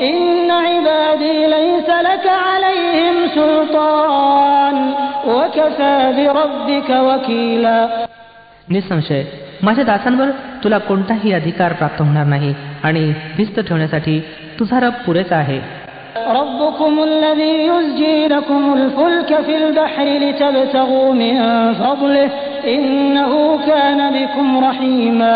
إن عبادي ليس لك عليهم سلطان وكفى بربك وكيلا निसंशय माझ्या दासांवर तुला कोणताही अधिकार प्राप्त होणार नाही आणि भिस्त ठेवण्यासाठी तुझा रब पुरेसा आहे ربكم الذي يزجي لكم الفلك في البحر لتبتغوا من فضله إنه كان بكم رحيما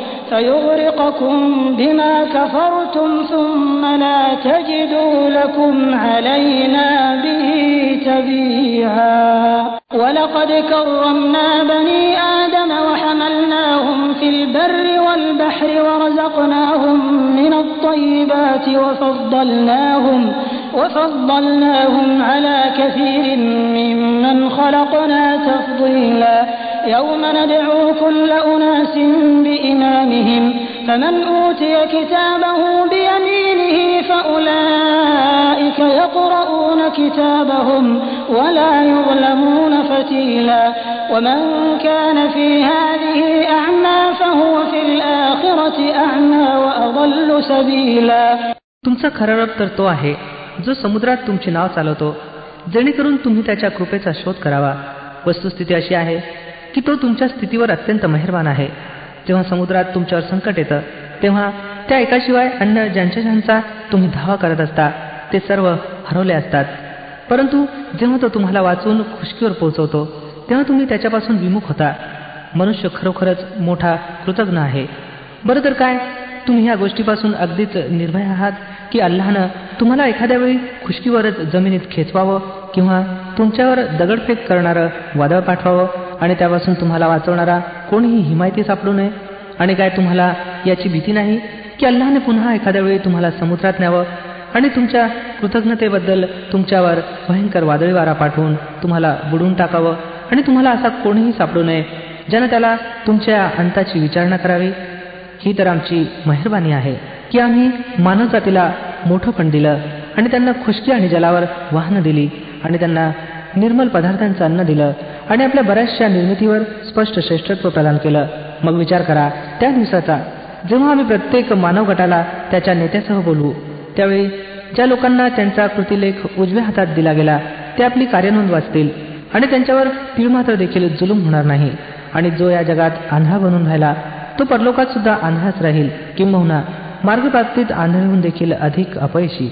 فيغرقكم بما كفرتم ثم لا تجدوا لكم علينا به تبيعا ولقد كرمنا بني آدم وحملناهم في البر والبحر ورزقناهم من الطيبات وفضلناهم وفضلناهم على كثير ممن خلقنا تفضيلا. يوم ندعو كل أناس بإمامهم فمن أوتي كتابه بيمينه فأولئك يقرؤون كتابهم ولا يظلمون فتيلا ومن كان في هذه أعمى فهو في الآخرة أعمى وأضل سبيلا तुमचा खरा रब तर तो आहे जो समुद्रात तुमचे नाव चालवतो जेणेकरून तुम्ही त्याच्या कृपेचा शोध करावा वस्तुस्थिती अशी आहे की तो तुमच्या स्थितीवर अत्यंत मेहरबान आहे. जेव्हा समुद्रात तुमच्यावर संकट येतं तेव्हा त्या एकाशिवाय अन्य ज्यांच्या ज्यांचा तुम्ही धावा करत असता ते सर्व हरवले असतात. परंतु जेव्हा तो तुम्हाला वाचून खुशकीवर पोहोचवतो तेव्हा तुम्ही त्याच्यापासून विमुख होता. मनुष्य खरोखरच मोठा कृतज्ञ आहे. बरं तर काय तुम्ही ह्या गोष्टीपासून अगदीच निर्भय आहात की अल्लानं तुम्हाला एखाद्या वेळी खुशकीवरच जमिनीत खेचवावं किंवा तुमच्यावर दगडफेक करणारं वादळ पाठवावं? आणि त्यापासून तुम्हाला वाचवणारा कोणीही हिमायती सापडू नये. आणि काय तुम्हाला याची भीती नाही की अल्लाने पुन्हा एखाद्या वेळी तुम्हाला समुद्रात न्यावं आणि तुमच्या कृतज्ञतेबद्दल तुमच्यावर भयंकर वादळी वारा पाठवून तुम्हाला बुडून टाकावं आणि तुम्हाला असा कोणीही सापडू नये ज्यानं त्याला तुमच्या अंताची विचारणा करावी? ही तर आमची मेहरबानी आहे की आम्ही मानवजातीला मोठं पण दिलं आणि त्यांना खुशकी आणि जलावर वाहनं दिली आणि त्यांना निर्मल पदार्थांचं अन्न दिलं आणि आपल्या बऱ्याचशा निर्मितीवर स्पष्ट श्रेष्ठत्व प्रदान केलं. मग विचार करा त्या दिवसाचा जेव्हा आम्ही प्रत्येक मानव गटाला त्याच्या नेत्यासह बोलवू त्यावेळी ज्या लोकांना त्यांचा कृतिलेख उजव्या हातात दिला गेला ते आपली कार्यनोंद वाचतील आणि त्यांच्यावर तीळ मात्र देखील जुलूम होणार नाही. आणि जो या जगात आंधळा बनून राहिला तो परलोकात सुद्धा आंधळाच राहील किंबहुना मार्गप्राप्तीत आंधळेहून देखील अधिक अपयशी.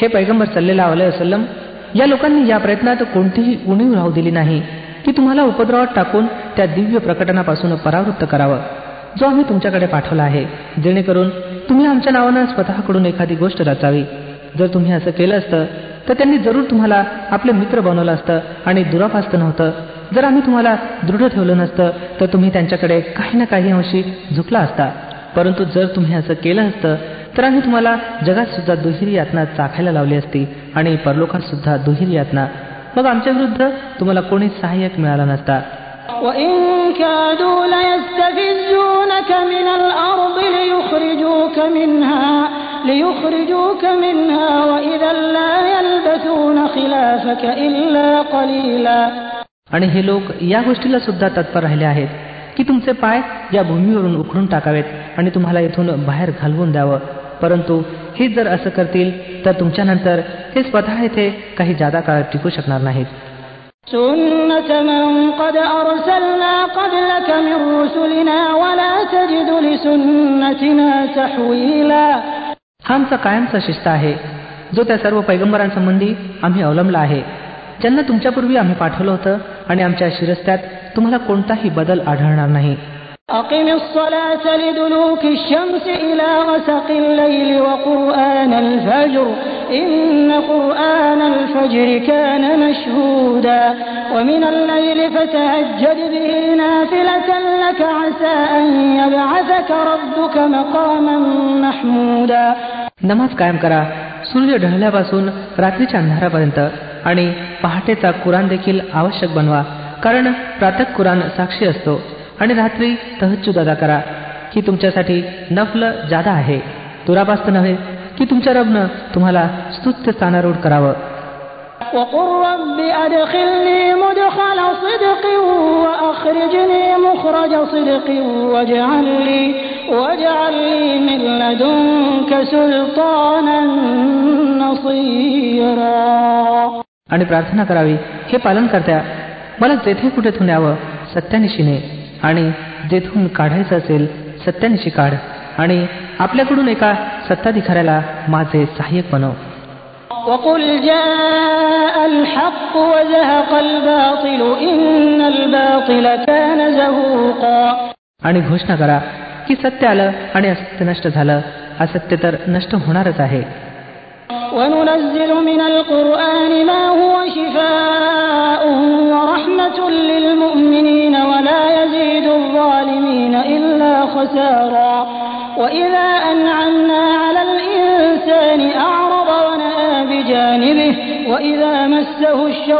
हे पैगंबर सल्लेला वसलम या लोकांनी या प्रयत्नात कोणतीही उणीव राहू दिली नाही की तुम्हाला उपद्रवात टाकून त्या दिव्य प्रकटनापासून परावृत्त करावं. जो आम्ही तुमच्याकडे पाठवला आहे जेणेकरून तुम्ही आमच्या नावानं स्वतःकडून एखादी गोष्ट रचावी. जर तुम्ही असं केलं असतं तर त्यांनी जरूर तुम्हाला आपले मित्र बनवलं असतं आणि दुरापास्त नव्हतं. जर आम्ही तुम्हाला दृढ ठेवलं नसतं तर तुम्ही त्यांच्याकडे काही ना काही अंशी झुकला असता. परंतु जर तुम्ही असं केलं असतं तर आम्ही तुम्हाला जगात सुद्धा दुहेरी यातना चाखायला लावली असती आणि परलोकात सुद्धा दुहेरी यातना. मग आमच्या विरुद्ध तुम्हाला कोणी सहाय्यक मिळाला नसता. आणि हे लोक या गोष्टीला सुद्धा तत्पर राहिले आहेत की तुमचे पाय या भूमीवरून उखडून टाकावेत आणि तुम्हाला इथून बाहेर घालवून द्यावं. परंतु हे जर असं करतील तर तुमच्यानंतर हे स्वतः येथे काही जादा काळ टिकू शकणार नाहीत. हा आमचा कायमचा शिस्त आहे जो त्या सर्व पैगंबरांसंबंधी आम्ही अवलंबला आहे. ज्यांना तुमच्यापूर्वी आम्ही पाठवलं होतं आणि आमच्या शिरस्त्यात तुम्हाला कोणताही बदल आढळणार नाही. أقم الصلاة لدلوك الشمس إلى غسق الليل وقرآن الفجر إن قرآن الفجر كان مشهودا ومن الليل فتهجد به نافلة لك عسى أن يبعثك ربك مقاما محمودا नमाज कायम करा सूर्य ढळल्यापासून रात्रीच्या अंधारापर्यंत आणि पहाटेचा कुराण देखील आवश्यक बनवा कारण प्रातक कुराण साक्षी असतो आणि रात्री तहज्जुद अदा करा की तुमच्यासाठी नफल जादा आहे. दुरापास्त नव्हे की तुमच्या रबनं तुम्हाला स्तुत्य स्थानारूढ करावं. आणि प्रार्थना करावी हे पालन करत्या. मला तेथे कुठे थुन्यावं सत्यानिशीने. आणि जेथून काढायचं असेल सत्यानिशी काढ आणि आपल्याकडून एका सत्ताधिकाऱ्याला माझे सहाय्यक बनव. आणि घोषणा करा की सत्य आलं आणि असत्य नष्ट झालं. असत्य तर नष्ट होणारच आहे.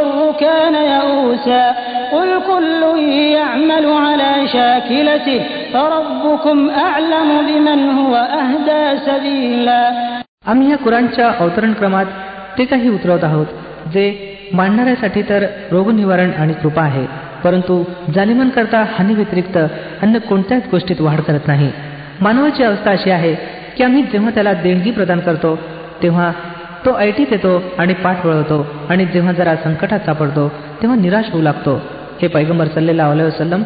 مسه الشر كان يئوسا قل كل يعمل على شاكلته فربكم أعلم بمن هو أهدى سبيلا आम्ही या कुराणच्या अवतरण क्रमात ते काही उतरवत आहोत जे मांडणाऱ्यासाठी तर रोगनिवारण आणि कृपा आहे परंतु जालिमांकरता हानी व्यतिरिक्त अन्य कोणत्याच गोष्टीत वाढ करत नाही मानवाची अवस्था अशी आहे की आम्ही जेव्हा त्याला देणगी प्रदान करतो तेव्हा तो ऐटीत येतो आणि पाठ वळवतो आणि जेव्हा जरा संकटात सापडतो तेव्हा निराश होऊ लागतो हे पैगंबर सल्लेला वसलम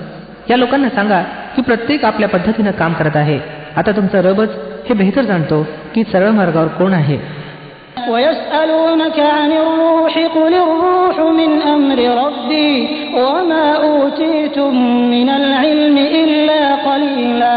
या लोकांना सांगा की प्रत्येक आपल्या पद्धतीनं काम करत आहे आता तुमचा रबच हे बेहतर जाणतो की सरळ मार्गावर कोण आहे ويسألونك عن الروح قل الروح من أمر ربي وما أوتيتم من العلم إلا قليلا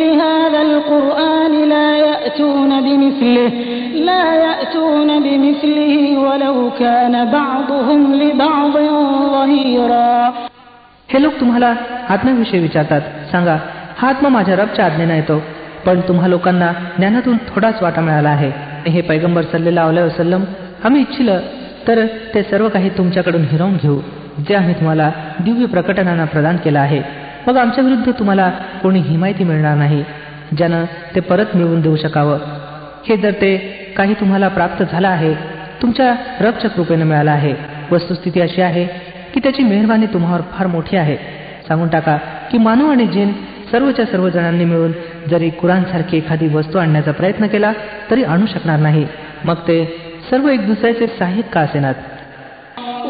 يأتون بمثله لا يأتون بمثله ولو كان بعضهم لبعض ظهيرا हे लोक तुम्हाला आत्म्याविषयी विचारतात सांगा हा आत्मा माझ्या रबच्या आज्ञेने येतो पण तुम्हा लोकांना ज्ञानातून थोडाच वाटा मिळाला आहे हे पैगंबर सल्लेला वसलम आम्ही इच्छिलं तर ते सर्व काही तुमच्याकडून हिरावून घेऊ जे आम्ही तुम्हाला दिव्य प्रकटनांना प्रदान केलं आहे मग आमच्या विरुद्ध तुम्हाला कोणी हिमायती मिळणार नाही ज्यानं ते परत मिळवून देऊ शकावं. हे जर ते काही तुम्हाला प्राप्त झालं आहे तुमच्या रबच्या कृपेनं मिळालं आहे. वस्तुस्थिती अशी आहे की त्याची मेहरबानी तुम्हावर फार मोठी आहे. सांगून टाका की मानव आणि जिन सर्वच्या सर्व जणांनी मिळून जरी कुराणसारखी एखादी वस्तू आणण्याचा प्रयत्न केला तरी आणू शकणार नाही. मग ते सर्व एक दुसऱ्याचे सहाय्यक का असेनात?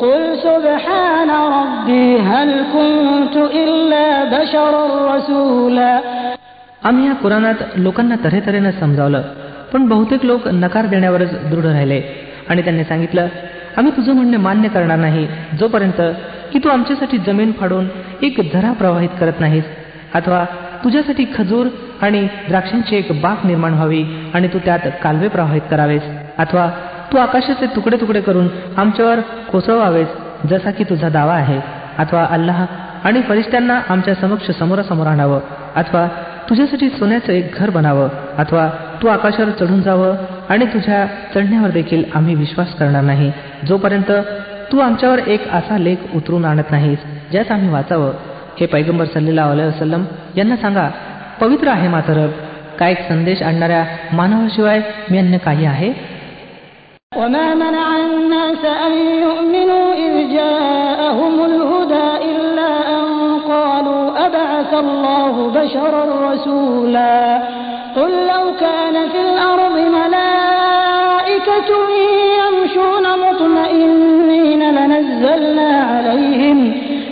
قل سبحان ربي هل كنت إلا بشرا رسولا आम्ही या कुराणात लोकांना तऱ्हेतऱ्हेनं समजावलं पण बहुतेक लोक नकार देण्यावरच दृढ राहिले आणि त्यांनी सांगितलं आम्ही तुझं म्हणणे मान्य करणार नाही जोपर्यंत की तू आमच्यासाठी जमीन फाडून एक झरा प्रवाहित करत नाहीस अथवा तुझ्यासाठी खजूर आणि द्राक्षांची एक बाग निर्माण व्हावी आणि तू त्यात कालवे प्रवाहित करावेस अथवा तू आकाशाचे तुकडे तुकडे करून आमच्यावर कोसळवावेस जसा की तुझा दावा आहे. अथवा अल्लाह आणि फरिश्त्यांना आमच्या समक्ष समोरासमोर आणावं. अथवा तुझ्यासाठी सोन्याचं एक घर बनावं. अथवा तू आकाशावर चढून जावं आणि तुझ्या चढण्यावर देखील आम्ही विश्वास करणार नाही. जोपर्यंत तू आमच्यावर एक असा लेख उतरून आणत नाहीस ज्यात आम्ही वाचावं. हे पैगंबर सल्लेला वसलम यांना सांगा पवित्र आहे मातर काय एक संदेश आणणाऱ्या मानवाशिवाय मी अन्य काही आहे? وما منع الناس أن يؤمنوا إذ جاءهم الهدى إلا أن قالوا أبعث الله بشرا رسولا قل لو كان في الأرض ملائكة يمشون مطمئنين لنزلنا عليهم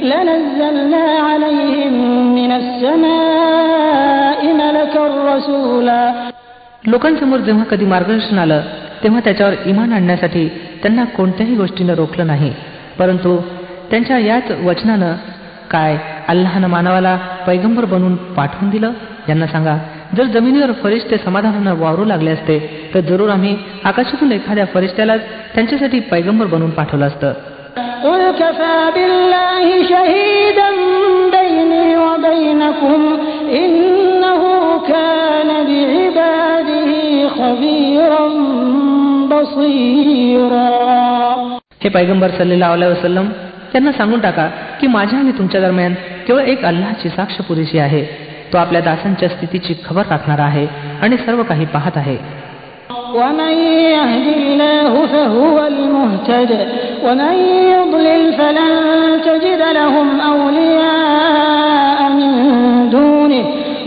لنزلنا عليهم من السماء ملكا رسولا लोकांसमोर जेव्हा कधी मार्गदर्शन आलं तेव्हा त्याच्यावर इमान आणण्यासाठी त्यांना कोणत्याही गोष्टीनं रोखलं नाही. परंतु त्यांच्या याच वचनानं काय अल्लाहनं मानवाला पैगंबर बनवून पाठवून दिलं? यांना सांगा जर जमिनीवर फरिश्ते समाधानानं वावरू लागले असते तर जरूर आम्ही आकाशातून एखाद्या फरिश्त्यालाच त्यांच्यासाठी पैगंबर बनवून पाठवलं असतं. हे पैगंबर सल्लेला वसलम त्यांना सांगून टाका की माझ्या आणि तुमच्या दरम्यान केवळ एक अल्लाची साक्ष पुरेशी आहे. तो आपल्या दासांच्या स्थितीची खबर राखणारा आहे आणि सर्व काही पाहत आहे.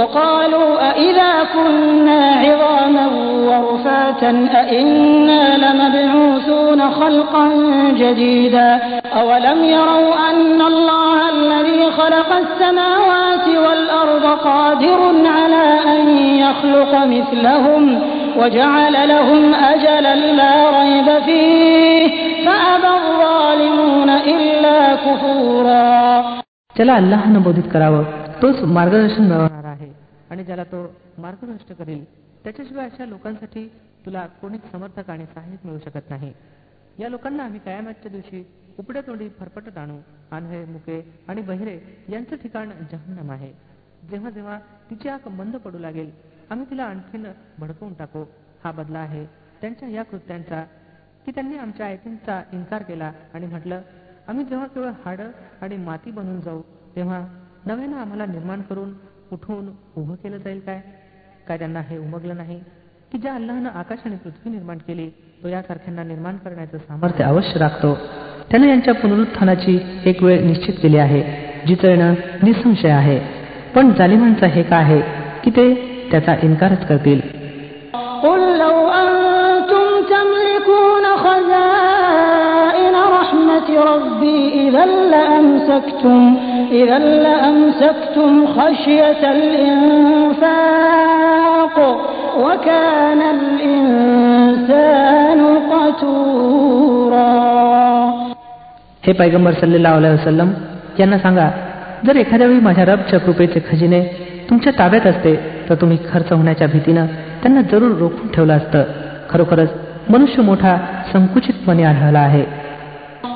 وقالوا أإذا كنا عظاما ورفاتا أإنا لمبعوثون خلقا جديدا أولم يروا أن الله الذي خلق السماوات والأرض قادر على أن يخلق مثلهم وجعل لهم أجلا لا ريب فيه فأبى الظالمون إلا كفورا ज्याला अल्लाहनं बोधित करावं तोच मार्गदर्शन मिळवणार आहे आणि ज्याला तो मार्गभ्रष्ट करेल त्याच्याशिवाय अशा लोकांसाठी तुला कोणीच समर्थक आणि सहाय्यक मिळू शकत नाही. या लोकांना आम्ही कयामतच्या दिवशी उपड्या तोंडी फरफटत आणू. आन्हे मुके आणि बहिरे यांचं ठिकाण जहन्नम आहे. जेव्हा जेव्हा तिची आग मंद पडू लागेल आम्ही तिला आणखीन भडकवून टाकू. हा बदला आहे त्यांच्या या कृत्यांचा. की त्यांनी आमच्या आयतींचा इन्कार केला आणि म्हटलं आम्ही जेव्हा केवळ हाडं आणि माती बनून जाऊ तेव्हा नव्यानं आम्हाला निर्माण करून उठवून उभं केलं जाईल काय? काय त्यांना हे उमगलं नाही? की ज्या अल्लानं आकाश आणि पृथ्वी निर्माण केली तो यासारख्यांना निर्माण करण्याचं सामर्थ्य अवश्य राखतो. त्यानं यांच्या पुनरुत्थानाची एक वेळ निश्चित केली आहे जिचं येणं निसंशय आहे. पण जालिमांचा हे का आहे? की ते त्याचा इन्कारच करतील. رحمة ربي إذا لأمسكتم إذا لأمسكتم خشية الإنفاق وكان الإنسان قتورا हे पैगंबर सल्लेला वसलम यांना सांगा जर एखाद्या वेळी माझ्या रबच्या कृपेचे खजिने तुमच्या ताब्यात असते तर तुम्ही खर्च होण्याच्या भीतीनं त्यांना जरूर रोखून ठेवलं असतं खरोखरच मनुष्य मोठा संकुचितपणे आढळला आहे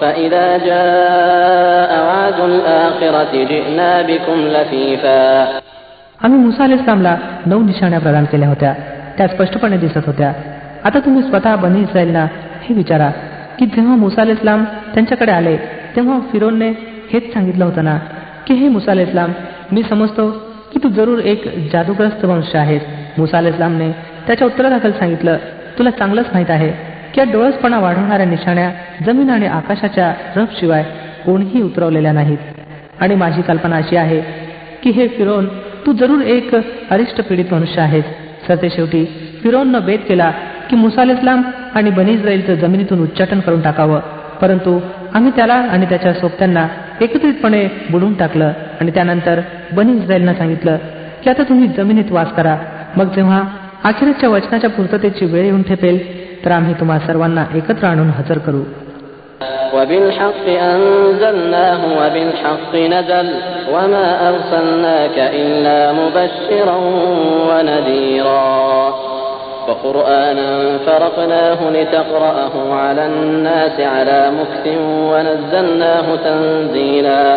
فإذا جاء وعد الآخرة جئنا بكم لفيفا आम्ही मुसा अली इस्लामला नऊ निशाण्या प्रदान केल्या होत्या त्या स्पष्टपणे दिसत होत्या आता तुम्ही स्वतः बनी इस्रायलना हे विचारा की जेव्हा मुसा अली इस्लाम त्यांच्याकडे आले तेव्हा फिरोनने हेच सांगितलं होतं ना की हे मुसा अली इस्लाम मी समजतो की तू जरूर एक जादूग्रस्त वंश आहेस मुसा अली इस्लामने त्याच्या उत्तरादाखल सांगितलं तुला चांगलंच माहीत आहे किंवा डोळसपणा वाढवणाऱ्या निशाण्या जमीन आणि आकाशाच्या रफ शिवाय कोणीही उतरवलेल्या नाहीत. आणि माझी कल्पना अशी आहे की हे फिरोन तू जरूर एक अरिष्ट पीडित मनुष्य आहेस. सरते शेवटी फिरोननं बेत केला की मुसाल इस्लाम आणि बनी इस्राईलचं जमिनीतून उच्चाटन करून टाकावं. परंतु आम्ही त्याला आणि त्याच्या सोबत्यांना एकत्रितपणे बुडून टाकलं आणि त्यानंतर बनी इस्रायलनं सांगितलं की आता तुम्ही जमिनीत वास करा. मग जेव्हा अखेरच्या वचनाच्या पूर्ततेची वेळ येऊन ठेपेल तर आम्ही तुम्हा सर्वांना एकत्र आणून हजर करू وبالحق أنزلناه وبالحق نزل وما أرسلناك إلا مبشرا ونذيرا وقرآنا فرقناه لتقرأه على الناس على مكث ونزلناه تنزيلا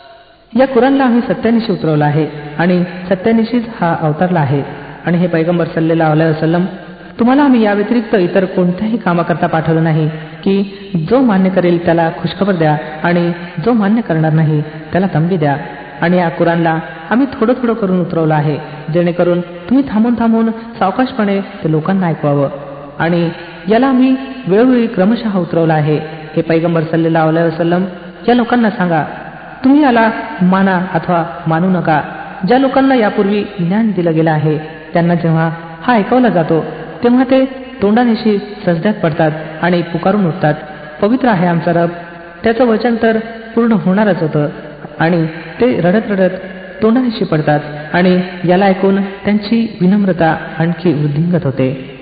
या कुरानला आम्ही सत्यानिशी उतरवला आहे आणि सत्यानिशीच हा अवतरला आहे. आणि हे पैगंबर सल्लेला वसलम तुम्हाला आम्ही या व्यतिरिक्त इतर कोणत्याही कामाकरता पाठवलं नाही की जो मान्य करेल त्याला खुशखबर द्या आणि जो मान्य करणार नाही त्याला तंबी द्या. आणि या कुराणला आम्ही थोडं थोडं करून उतरवलं आहे जेणेकरून तुम्ही थांबून थांबून सावकाशपणे ते लोकांना ऐकवावं. आणि याला आम्ही वेळोवेळी क्रमशः उतरवलं आहे. हे पैगंबर सल्लेला वसलम या लोकांना सांगा तुम्ही याला माना अथवा मानू नका. ज्या लोकांना यापूर्वी ज्ञान दिलं गेलं आहे त्यांना जेव्हा हा ऐकवला जातो तेव्हा ते तोंडानिशी सजद्यात पडतात आणि पुकारून उठतात. पवित्र आहे आमचा रब. त्याचं वचन तर पूर्ण होणारच होतं. आणि ते रडत रडत तोंडानिशी पडतात आणि याला ऐकून त्यांची विनम्रता आणखी वृद्धिंगत होते.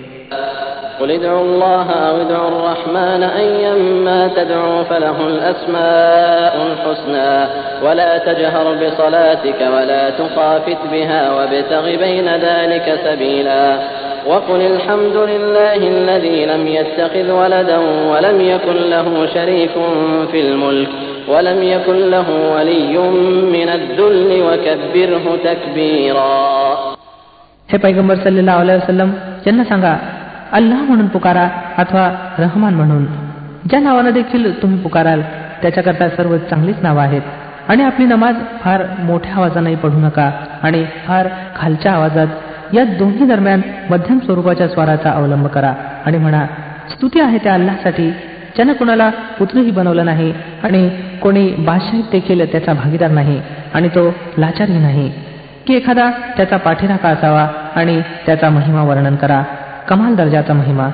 قل ادعوا الله أو ادعوا الرحمن أيما تدعوا فله الأسماء الحسنى ولا تجهر بصلاتك ولا تخافت بها وابتغ بين ذلك سبيلا وقل الحمد لله الذي لم يتخذ ولدا ولم يكن له شريك في الملك ولم يكن له ولي من الذل وكبره تكبيرا हे पैगंबर सल्लेला वसलम यांना सांगा अल्लाह म्हणून पुकारा अथवा रहमान म्हणून. ज्या नावानं देखील तुम्ही पुकाराल त्याच्याकरता सर्व चांगलीच नावं आहेत. आणि आपली नमाज फार मोठ्या आवाजाने पढू नका आणि फार खालच्या आवाजात या दोन्ही दरम्यान मध्यम स्वरूपाच्या स्वराचा अवलंब करा आणि म्हणा स्तुती आहे त्या अल्लासाठी ज्यानं कोणाला पुत्रही बनवलं नाही आणि कोणी बादशाहीत देखील त्याचा भागीदार नाही आणि तो लाचारही नाही. की एखादा त्याचा पाठीराखा असावा आणि त्याचा महिमा वर्णन करा कमाल दर्जाचा महिमा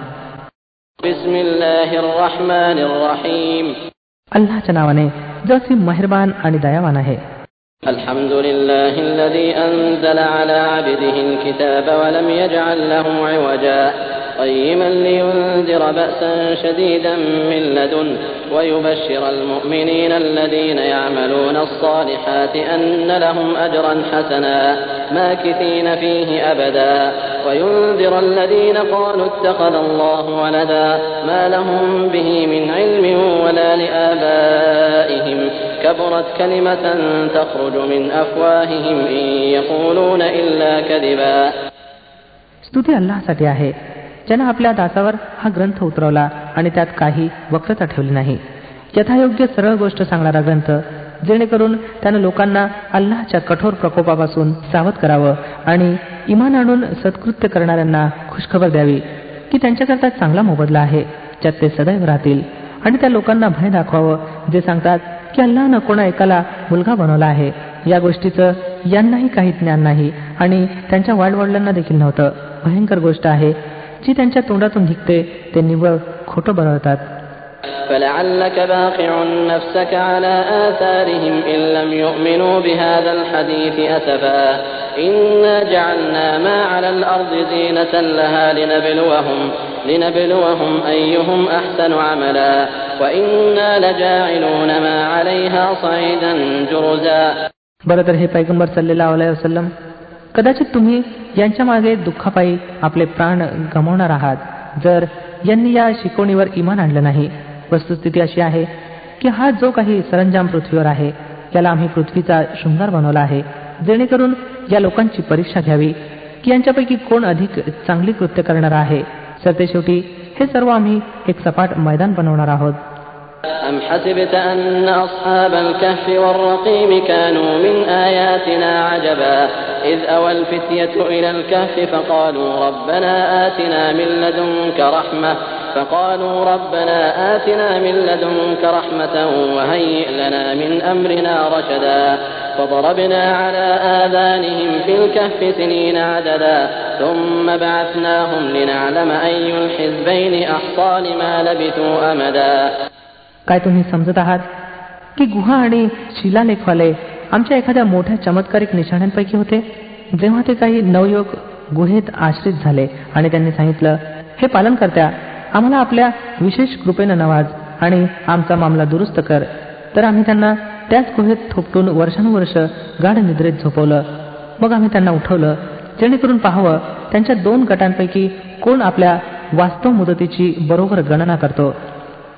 بسم الله الرحمن الرحيم अल्लाच्या नावाने जो की मेहरबान आणि दयावान आहे الحمد لله الذي أنزل على عبده الكتاب ولم يجعل له عوجا قيما لينذر بأسا شديدا من لدنه ويبشر المؤمنين الذين يعملون الصالحات أن لهم أجرا حسنا ماكثين فيه أبدا وينذر الذين قالوا اتخذ الله ولدا ما لهم به من علم ولا لآبائهم كبرت كلمة تخرج من أفواههم إن يقولون إلا كذبا स्तुती अल्लासाठी आहे ज्यानं आपल्या दासावर हा ग्रंथ उतरवला आणि त्यात काही वक्रता ठेवली नाही यथायोग्य सरळ गोष्ट सांगणारा ग्रंथ जेणेकरून त्यानं लोकांना अल्लाच्या कठोर प्रकोपापासून सावध करावं आणि इमान आणून सत्कृत्य करणाऱ्यांना खुशखबर द्यावी की त्यांच्याकरता चांगला मोबदला आहे ज्यात ते सदैव राहतील. आणि त्या लोकांना भय दाखवावं जे सांगतात की अल्लानं कोणा एकाला मुलगा बनवला आहे. या गोष्टीचं यांनाही काही ज्ञान नाही आणि त्यांच्या वाडवडिलांना देखील नव्हतं. भयंकर गोष्ट आहे जी त्यांच्या तोंडातून निघते ते निव्वळ खोटं बनवतात. فلعلك باخع نفسك على آثارهم إن لم يؤمنوا بهذا الحديث أسفا إنا جعلنا ما على الأرض زينة لها لنبلوهم لنبلوهم أيهم أحسن عملا وإنا لجاعلون ما عليها صعيدا جرزا बरं तर हे पैगंबर सल्लेला वसलम कदाचित तुम्ही यांच्या मागे दुःखापायी आपले प्राण गमावणार आहात जर यांनी या शिकवणीवर इमान आणलं नाही वस्तुस्थिती अशी आहे की हा जो काही सरंजाम पृथ्वीवर आहे त्याला आम्ही पृथ्वीचा शृंगार बनवला आहे. जेणेकरून या लोकांची परीक्षा घ्यावी की यांच्यापैकी कोण अधिक चांगली कृत्य करणार आहे. सरते शेवटी हे सर्व आम्ही एक सपाट मैदान बनवणार आहोत. إذ أوى الفتية إلى الكهف فقالوا ربنا آتنا من لدنك رحمة فقالوا ربنا آتنا من لدنك رحمة وهيئ لنا من أمرنا رشدا فضربنا على آذانهم في الكهف سنين عددا ثم بعثناهم لنعلم أي الحزبين أحصى لما لبثوا أمدا काय तुम्ही समजत आहात की गुहा आणि शिलालेखवाले आमच्या एखाद्या मोठ्या चमत्कारिक निशाण्यांपैकी होते जेव्हा ते काही नवयुवक गुहेत आश्रित झाले आणि त्यांनी सांगितलं हे पालन करत्या आम्हाला आपल्या विशेष कृपेनं नवाज आणि आमचा मामला दुरुस्त कर. तर आम्ही त्यांना त्याच गुहेत थोपटून वर्षानुवर्ष गाढ निद्रेत झोपवलं. मग आम्ही त्यांना उठवलं. जेणेकरून पाहावं त्यांच्या दोन गटांपैकी कोण आपल्या वास्तव मुदतीची बरोबर गणना करतो.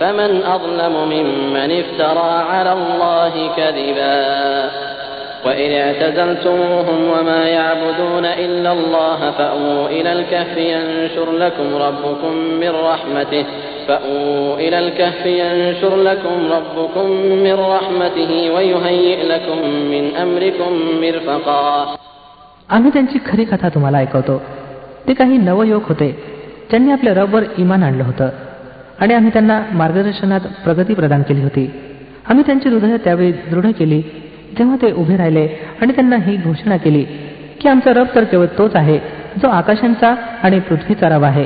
فمن أظلم ممن افترى على الله كذبا وإن اعتزلتموهم وما يعبدون إلا الله فأووا إلى الكهف ينشر لكم ربكم من رحمته فأووا إلى الكهف ينشر لكم ربكم من رحمته ويهيئ لكم من أمركم مرفقا आम्ही त्यांची खरी कथा तुम्हाला ऐकवतो ते काही नवयुवक होते ज्यांनी आपल्या रबवर इमान आणलं होतं आणि आम्ही त्यांना मार्गदर्शनात प्रगती प्रदान केली होती. आम्ही त्यांची हृदय त्यावेळी दृढ केली. तेव्हा ते उभे राहिले आणि त्यांना ही घोषणा केली की आमचा रब तर केवळ तोच आहे जो आकाशांचा आणि पृथ्वीचा रब आहे.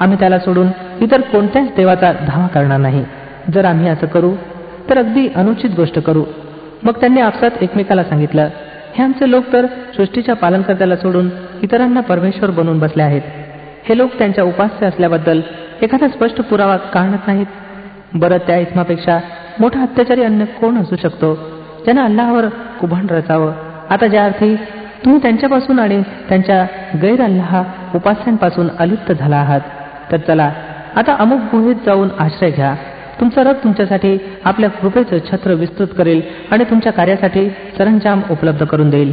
आम्ही त्याला सोडून इतर कोणत्याच देवाचा धावा करणार नाही. जर आम्ही असं करू तर अगदी अनुचित गोष्ट करू. मग त्यांनी आपसात एकमेकाला सांगितलं हे आमचे लोक तर सृष्टीच्या पालनकर्त्याला सोडून इतरांना परमेश्वर बनून बसले आहेत. हे लोक त्यांच्या उपास्य असल्याबद्दल एखादा स्पष्ट पुरावा काढत नाहीत. बरं त्या इस्मापेक्षा मोठा अत्याचारी अन्य कोण असू शकतो? ज्यानं अल्लाहवर कुभांड रचावं. आता ज्या अर्थी तुम्ही त्यांच्यापासून आणि त्यांच्या गैर अल्लाह उपास्यांपासून अलिप्त झाला आहात तर चला आता अमुक गुहेत जाऊन आश्रय घ्या. तुमचा रब तुमच्यासाठी आपल्या कृपेचं छत्र विस्तृत करेल आणि तुमच्या कार्यासाठी सरंजाम उपलब्ध करून देईल.